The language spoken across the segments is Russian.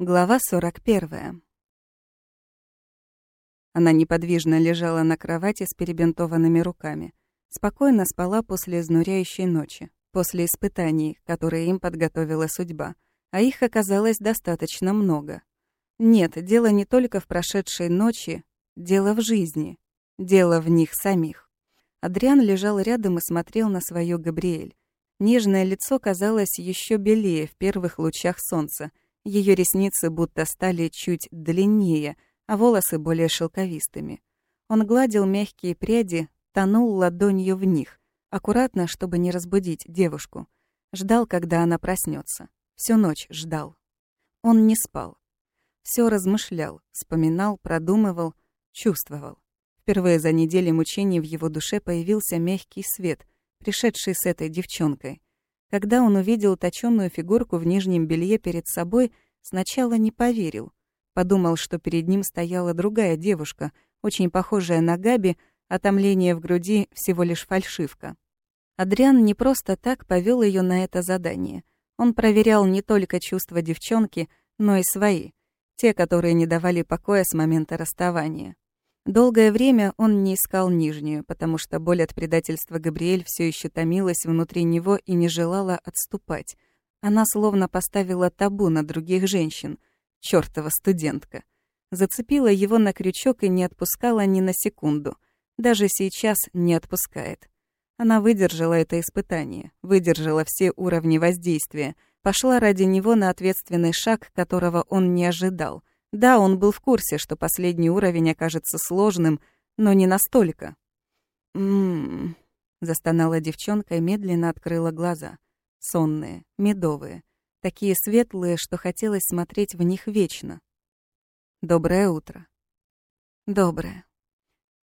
Глава 41. Она неподвижно лежала на кровати с перебинтованными руками. Спокойно спала после изнуряющей ночи, после испытаний, которые им подготовила судьба. А их оказалось достаточно много. Нет, дело не только в прошедшей ночи, дело в жизни, дело в них самих. Адриан лежал рядом и смотрел на свою Габриэль. Нежное лицо казалось еще белее в первых лучах солнца. Ее ресницы будто стали чуть длиннее, а волосы более шелковистыми. Он гладил мягкие пряди, тонул ладонью в них, аккуратно, чтобы не разбудить девушку. Ждал, когда она проснется. Всю ночь ждал. Он не спал. Все размышлял, вспоминал, продумывал, чувствовал. Впервые за неделю мучений в его душе появился мягкий свет, пришедший с этой девчонкой. Когда он увидел точёную фигурку в нижнем белье перед собой, сначала не поверил. Подумал, что перед ним стояла другая девушка, очень похожая на Габи, а томление в груди всего лишь фальшивка. Адриан не просто так повел ее на это задание. Он проверял не только чувства девчонки, но и свои, те, которые не давали покоя с момента расставания. Долгое время он не искал нижнюю, потому что боль от предательства Габриэль все еще томилась внутри него и не желала отступать. Она словно поставила табу на других женщин. Чёртова студентка. Зацепила его на крючок и не отпускала ни на секунду. Даже сейчас не отпускает. Она выдержала это испытание, выдержала все уровни воздействия, пошла ради него на ответственный шаг, которого он не ожидал — да, он был в курсе, что последний уровень окажется сложным, но не настолько. «М-м-м», застонала девчонка и медленно открыла глаза. Сонные, медовые, такие светлые, что хотелось смотреть в них вечно. «Доброе утро». «Доброе».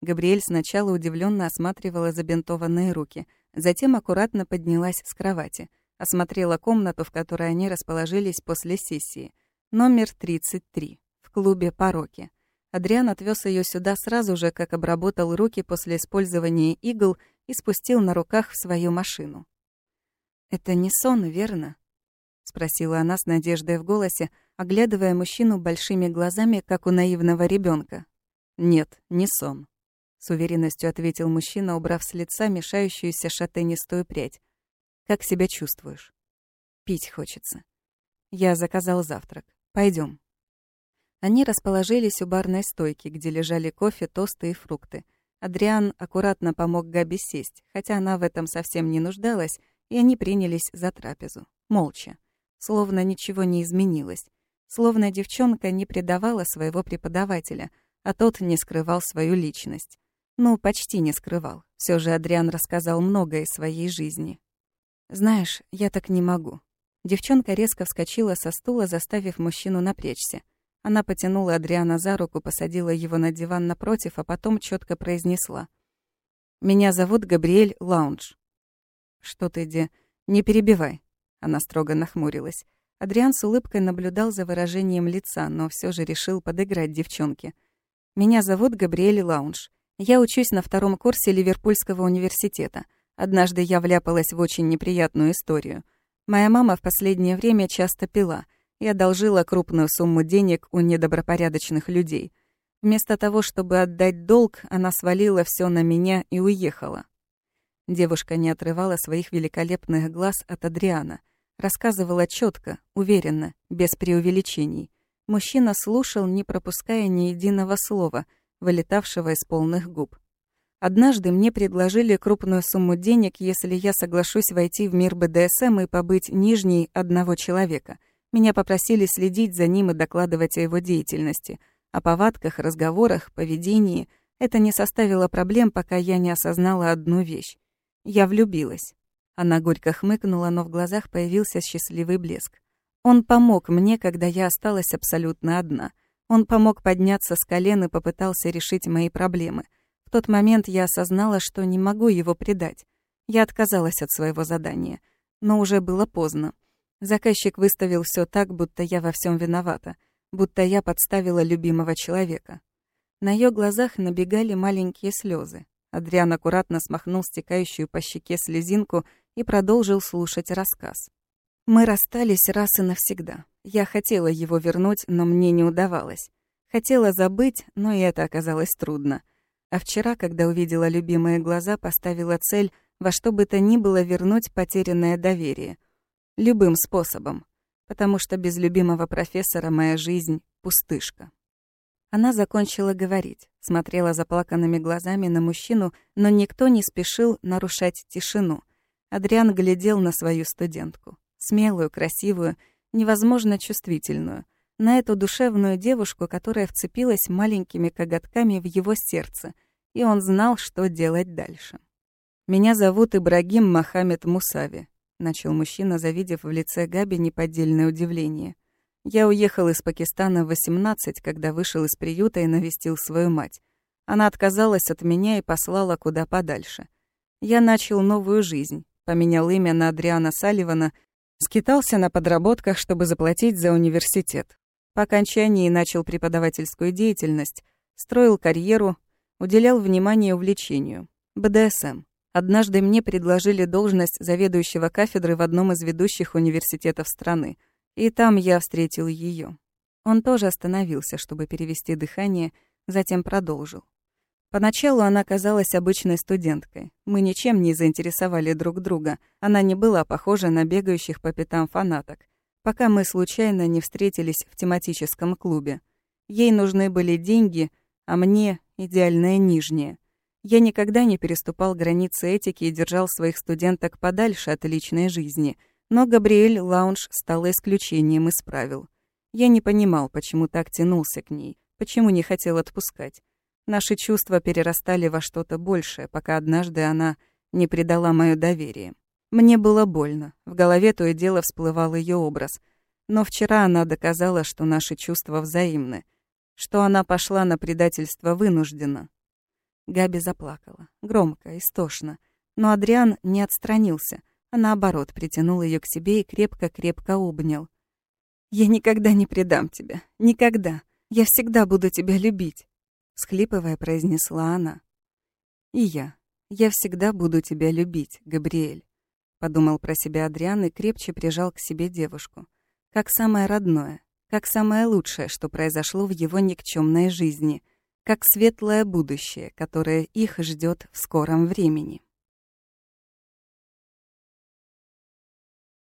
Габриэль сначала удивленно осматривала забинтованные руки, затем аккуратно поднялась с кровати, осмотрела комнату, в которой они расположились после сессии. Номер 33 клубе «Пороки». Адриан отвез ее сюда сразу же, как обработал руки после использования игл и спустил на руках в свою машину. «Это не сон, верно?» — спросила она с надеждой в голосе, оглядывая мужчину большими глазами, как у наивного ребенка. «Нет, не сон», — с уверенностью ответил мужчина, убрав с лица мешающуюся шатенистую прядь. «Как себя чувствуешь?» «Пить хочется. Я заказал завтрак. Пойдем. Они расположились у барной стойки, где лежали кофе, тосты и фрукты. Адриан аккуратно помог Габи сесть, хотя она в этом совсем не нуждалась, и они принялись за трапезу. Молча. Словно ничего не изменилось. Словно девчонка не предавала своего преподавателя, а тот не скрывал свою личность. Ну, почти не скрывал. Все же Адриан рассказал многое из своей жизни. «Знаешь, я так не могу». Девчонка резко вскочила со стула, заставив мужчину напрячься. Она потянула Адриана за руку, посадила его на диван напротив, а потом четко произнесла. «Меня зовут Габриэль Лаунж». «Что ты, де? Не перебивай». Она строго нахмурилась. Адриан с улыбкой наблюдал за выражением лица, но все же решил подыграть девчонке. «Меня зовут Габриэль Лаунж. Я учусь на втором курсе Ливерпульского университета. Однажды я вляпалась в очень неприятную историю. Моя мама в последнее время часто пила — и одолжила крупную сумму денег у недобропорядочных людей. Вместо того, чтобы отдать долг, она свалила все на меня и уехала. Девушка не отрывала своих великолепных глаз от Адриана. Рассказывала четко, уверенно, без преувеличений. Мужчина слушал, не пропуская ни единого слова, вылетавшего из полных губ. Однажды мне предложили крупную сумму денег, если я соглашусь войти в мир БДСМ и побыть нижней одного человека — меня попросили следить за ним и докладывать о его деятельности. О повадках, разговорах, поведении. Это не составило проблем, пока я не осознала одну вещь. Я влюбилась. Она горько хмыкнула, но в глазах появился счастливый блеск. Он помог мне, когда я осталась абсолютно одна. Он помог подняться с колен и попытался решить мои проблемы. В тот момент я осознала, что не могу его предать. Я отказалась от своего задания. Но уже было поздно. Заказчик выставил все так, будто я во всем виновата, будто я подставила любимого человека. На ее глазах набегали маленькие слезы. Адриан аккуратно смахнул стекающую по щеке слезинку и продолжил слушать рассказ. Мы расстались раз и навсегда. Я хотела его вернуть, но мне не удавалось. Хотела забыть, но и это оказалось трудно. А вчера, когда увидела любимые глаза, поставила цель во что бы то ни было вернуть потерянное доверие. Любым способом. Потому что без любимого профессора моя жизнь — пустышка. Она закончила говорить, смотрела заплаканными глазами на мужчину, но никто не спешил нарушать тишину. Адриан глядел на свою студентку. Смелую, красивую, невозможно чувствительную на эту душевную девушку, которая вцепилась маленькими коготками в его сердце, и он знал, что делать дальше. «Меня зовут Ибрагим Мохаммед Мусави», — начал мужчина, завидев в лице Габи неподдельное удивление. «Я уехал из Пакистана в 18, когда вышел из приюта и навестил свою мать. Она отказалась от меня и послала куда подальше. Я начал новую жизнь, поменял имя на Адриана Салливана, скитался на подработках, чтобы заплатить за университет. По окончании начал преподавательскую деятельность, строил карьеру, уделял внимание увлечению. БДСМ. Однажды мне предложили должность заведующего кафедры в одном из ведущих университетов страны, и там я встретил ее. Он тоже остановился, чтобы перевести дыхание, затем продолжил. Поначалу она казалась обычной студенткой. Мы ничем не заинтересовали друг друга. Она не была похожа на бегающих по пятам фанаток пока мы случайно не встретились в тематическом клубе. Ей нужны были деньги, а мне — идеальное нижнее. Я никогда не переступал границы этики и держал своих студенток подальше от личной жизни, но Габриэль Лаунж стал исключением из правил. Я не понимал, почему так тянулся к ней, почему не хотел отпускать. Наши чувства перерастали во что-то большее, пока однажды она не предала моё доверие. Мне было больно. В голове то и дело всплывал ее образ. Но вчера она доказала, что наши чувства взаимны, что она пошла на предательство вынужденно. Габи заплакала. Громко, истошно. Но Адриан не отстранился, а наоборот притянул ее к себе и крепко-крепко обнял. «Я никогда не предам тебя. Никогда. Я всегда буду тебя любить», — схлипывая, произнесла она. «И я. Я всегда буду тебя любить, Габриэль» подумал про себя Адриан и крепче прижал к себе девушку. Как самое родное, как самое лучшее, что произошло в его никчемной жизни, как светлое будущее, которое их ждет в скором времени.